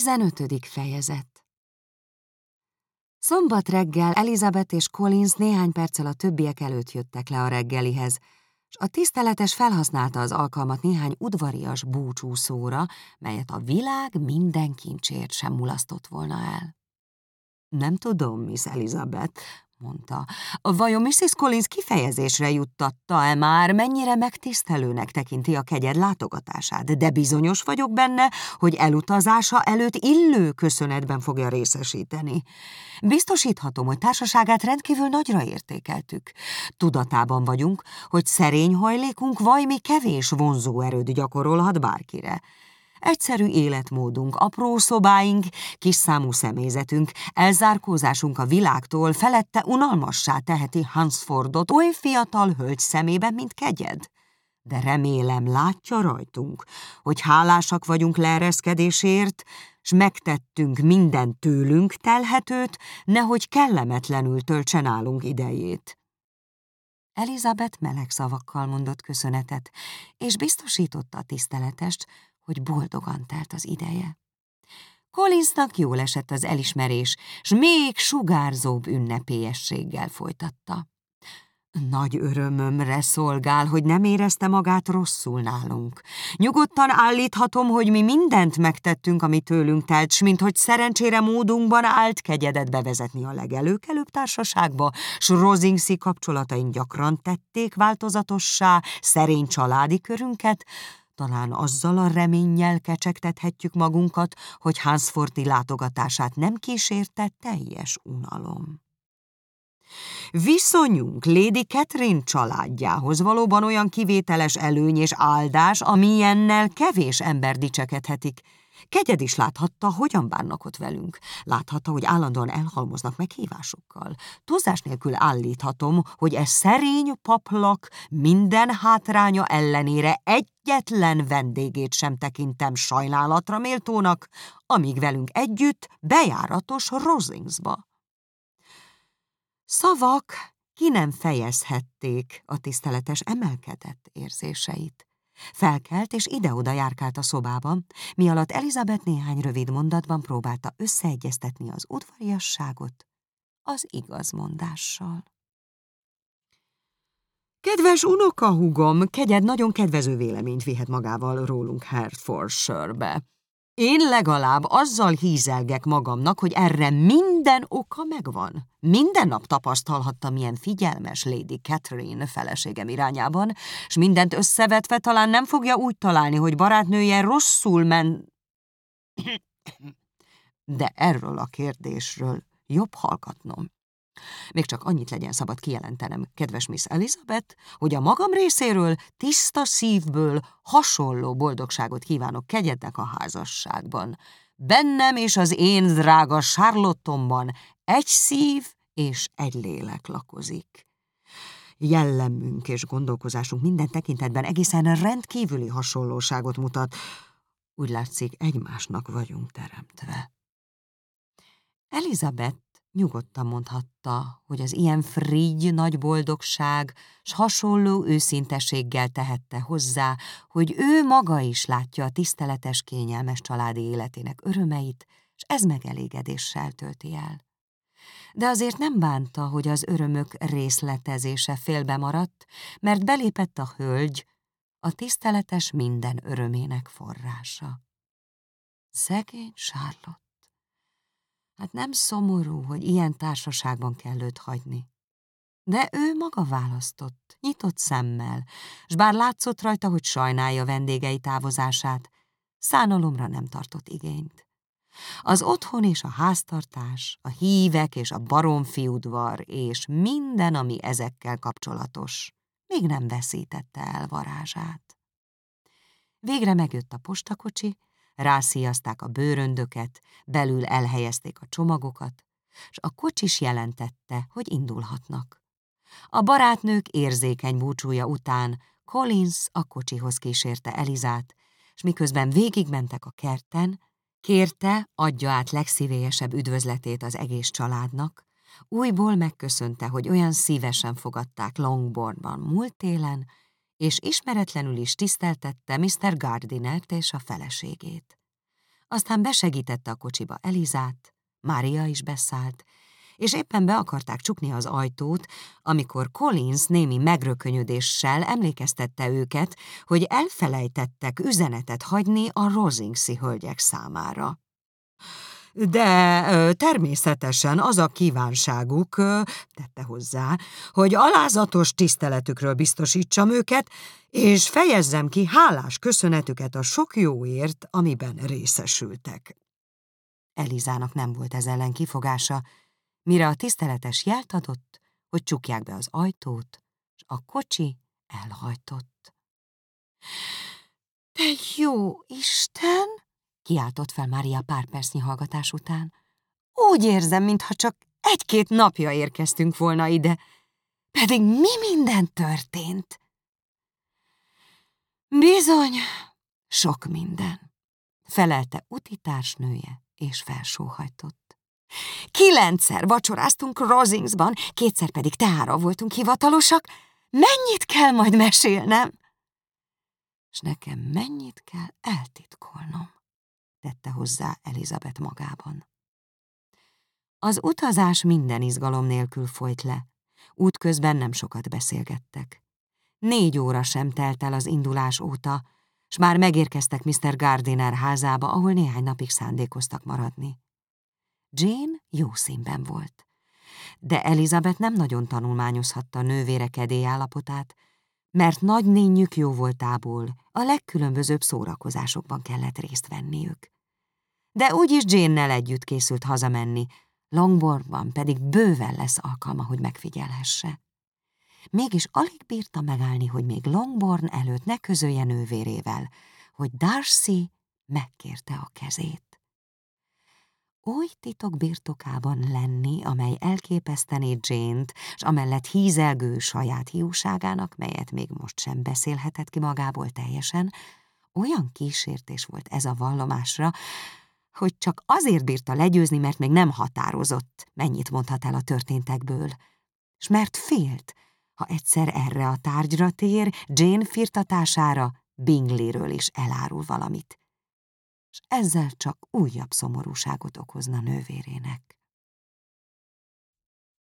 Tizenötödik fejezet Szombat reggel Elizabeth és Collins néhány perccel a többiek előtt jöttek le a reggelihez, és a tiszteletes felhasználta az alkalmat néhány udvarias búcsúszóra, melyet a világ minden kincsért sem mulasztott volna el. Nem tudom, Miss Elizabeth, mondta. Vajon Mrs. Collins kifejezésre juttatta-e már, mennyire megtisztelőnek tekinti a kegyed látogatását, de bizonyos vagyok benne, hogy elutazása előtt illő köszönetben fogja részesíteni. Biztosíthatom, hogy társaságát rendkívül nagyra értékeltük. Tudatában vagyunk, hogy szerény hajlékunk vajmi kevés vonzó erőd gyakorolhat bárkire. Egyszerű életmódunk, apró szobáink, kis számú személyzetünk, elzárkózásunk a világtól felette unalmassá teheti Hansfordot oly fiatal hölgy szemében, mint kegyed. De remélem látja rajtunk, hogy hálásak vagyunk leereszkedésért, s megtettünk minden tőlünk telhetőt, nehogy kellemetlenül töltse nálunk idejét. Elizabeth meleg szavakkal mondott köszönetet, és biztosította a tiszteletest, hogy boldogan telt az ideje. Collinsnak jól esett az elismerés, s még sugárzóbb ünnepélyességgel folytatta. Nagy örömömre szolgál, hogy nem érezte magát rosszul nálunk. Nyugodtan állíthatom, hogy mi mindent megtettünk, ami tőlünk telt, s mint hogy szerencsére módunkban állt kegyedet bevezetni a legelőkelőbb társaságba, s Rosingszi kapcsolataink gyakran tették változatossá szerény családi körünket, talán azzal a reménnyel kecsegtethetjük magunkat, hogy Hansforti látogatását nem kísérte teljes unalom. Viszonyunk Lady Catherine családjához valóban olyan kivételes előny és áldás, amilyennel kevés ember dicsekedhetik, Kegyed is láthatta, hogyan bánnak ott velünk. Láthatta, hogy állandóan elhalmoznak meghívásokkal. Túlzás nélkül állíthatom, hogy e szerény paplak minden hátránya ellenére egyetlen vendégét sem tekintem sajnálatra méltónak, amíg velünk együtt bejáratos Rosingsba. Szavak ki nem fejezhették a tiszteletes emelkedett érzéseit. Felkelt és ide-oda járkált a szobában, mi alatt Elizabeth néhány rövid mondatban próbálta összeegyeztetni az udvariasságot az igazmondással. Kedves unokahúgom, kegyed nagyon kedvező véleményt vihet magával rólunk Hertfordshire-be. Én legalább azzal hízelgek magamnak, hogy erre minden oka megvan. Minden nap tapasztalhattam milyen figyelmes Lady Catherine feleségem irányában, és mindent összevetve talán nem fogja úgy találni, hogy barátnője rosszul men... De erről a kérdésről jobb hallgatnom. Még csak annyit legyen szabad kijelentenem, kedves Miss Elizabeth, hogy a magam részéről tiszta szívből hasonló boldogságot kívánok kegyednek a házasságban. Bennem és az én drága Charlottomban egy szív és egy lélek lakozik. Jellemünk és gondolkozásunk minden tekintetben egészen rendkívüli hasonlóságot mutat. Úgy látszik, egymásnak vagyunk teremtve. Elizabeth Nyugodtan mondhatta, hogy az ilyen frigy nagy boldogság s hasonló őszintességgel tehette hozzá, hogy ő maga is látja a tiszteletes, kényelmes családi életének örömeit, és ez megelégedéssel tölti el. De azért nem bánta, hogy az örömök részletezése félbe maradt, mert belépett a hölgy, a tiszteletes minden örömének forrása. Szegény Charlotte. Hát nem szomorú, hogy ilyen társaságban kell őt hagyni. De ő maga választott, nyitott szemmel, s bár látszott rajta, hogy sajnálja vendégei távozását, szánalomra nem tartott igényt. Az otthon és a háztartás, a hívek és a baromfiudvar és minden, ami ezekkel kapcsolatos, még nem veszítette el varázsát. Végre megjött a postakocsi, rászíjazták a bőröndöket, belül elhelyezték a csomagokat, és a kocsis jelentette, hogy indulhatnak. A barátnők érzékeny búcsúja után Collins a kocsihoz kísérte Elizát, és miközben végigmentek a kerten, kérte, adja át legszívélyesebb üdvözletét az egész családnak, újból megköszönte, hogy olyan szívesen fogadták Longbournban múlt télen, és ismeretlenül is tiszteltette Mr. Gardinert és a feleségét. Aztán besegítette a kocsiba Elizát, Mária is beszállt, és éppen be akarták csukni az ajtót, amikor Collins némi megrökönyödéssel emlékeztette őket, hogy elfelejtettek üzenetet hagyni a Rosingsi hölgyek számára. De természetesen az a kívánságuk, tette hozzá, hogy alázatos tiszteletükről biztosítsam őket, és fejezzem ki hálás köszönetüket a sok jóért, amiben részesültek. Elizának nem volt ez ellen kifogása, mire a tiszteletes jelt adott, hogy csukják be az ajtót, és a kocsi elhajtott. Te jó Isten! Kiáltott fel Mária pár percnyi hallgatás után. Úgy érzem, mintha csak egy-két napja érkeztünk volna ide, pedig mi minden történt? Bizony, sok minden, felelte utitársnője, és felsóhajtott. Kilencszer vacsoráztunk Rosingsban, kétszer pedig teára voltunk hivatalosak. Mennyit kell majd mesélnem? És nekem mennyit kell eltitkolnom? Tette hozzá Elizabeth magában. Az utazás minden izgalom nélkül folyt le. Útközben nem sokat beszélgettek. Négy óra sem telt el az indulás óta, s már megérkeztek Mr. Gardiner házába, ahol néhány napig szándékoztak maradni. Jane jó színben volt, de Elizabeth nem nagyon tanulmányozhatta nővére kedély állapotát, mert nagy nényük jó voltából a legkülönbözőbb szórakozásokban kellett részt venniük. De úgyis Jane-nel együtt készült hazamenni, Longbournban pedig bőven lesz alkalma, hogy megfigyelhesse. Mégis alig bírta megállni, hogy még Longbourn előtt ne közölje nővérével, hogy Darcy megkérte a kezét oly titok birtokában lenni, amely elképesztené Jane-t, s amellett hízelgő saját hiúságának, melyet még most sem beszélhetett ki magából teljesen, olyan kísértés volt ez a vallomásra, hogy csak azért bírta legyőzni, mert még nem határozott, mennyit mondhat el a történtekből, s mert félt, ha egyszer erre a tárgyra tér, Jane firtatására Bingleyről is elárul valamit és ezzel csak újabb szomorúságot okozna nővérének.